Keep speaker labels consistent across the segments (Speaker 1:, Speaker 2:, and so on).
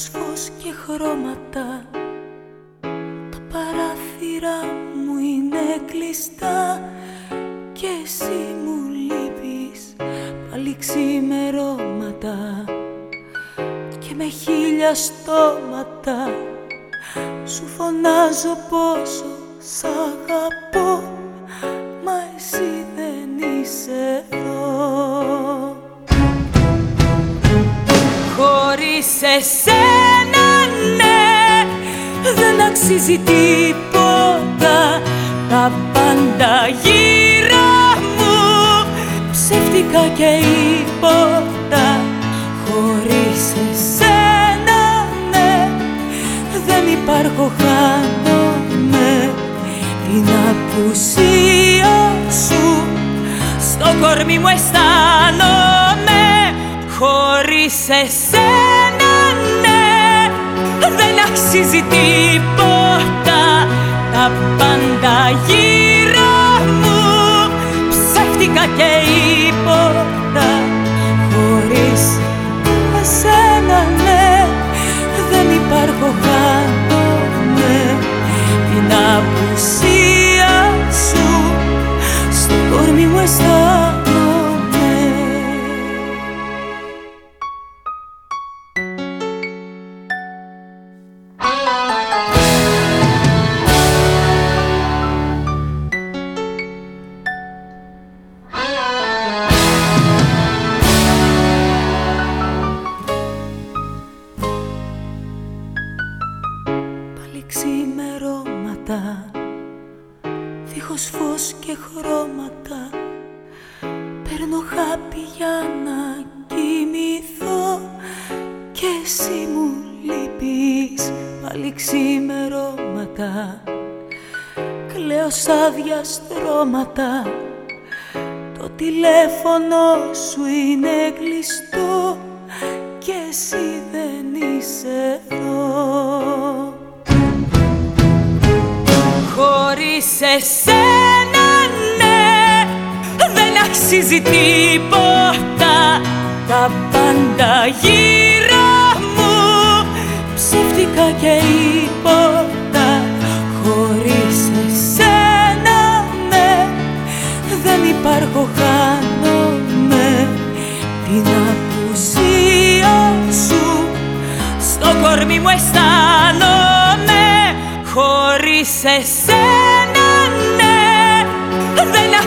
Speaker 1: Δίχως φως και χρώματα. Τα παράθυρα μου είναι κλειστά Και εσύ μου λείπεις πάλι ξημερώματα. Και με χίλια στόματα Σου φωνάζω πόσο σ' αγαπώ Μα εσύ δεν είσαι εδώ. Χωρίς εσένα ναι Δεν αξίζει τίποτα Τα πάντα γύρω μου Ψεύτικα και υπότα Χωρίς εσένα ναι Δεν υπάρχω χάνομαι Την απουσία σου Στο κορμί μου αισθάνομαι. Χωρίς εσένα ναι Δεν αξίζει τίποτα Τα πάντα γύρω μου. Ψεύτικα και ξημερώματα Δίχως φως και χρώματα. Παίρνω χάπι για να κοιμηθώ Και εσύ μου λείπεις Πάλι ξημερώματα. Κλαίω σαν διαστρώματα Το τηλέφωνο σου είναι κλειστό Και εσύ δεν είσαι εδώ Χωρίς εσένα ναι. Δεν αξίζει τίποτα. Τα πάντα γύρω μου. Ψεύτικα και υπότα Χωρίς εσένα ναι. Δεν υπάρχω χάνομαι. Την απουσία σου. Στο κορμί μου αισθάνομαι. Χωρίς εσένα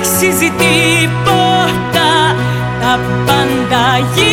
Speaker 1: Δεν αξίζει τίποτα Τα πάντα γύρω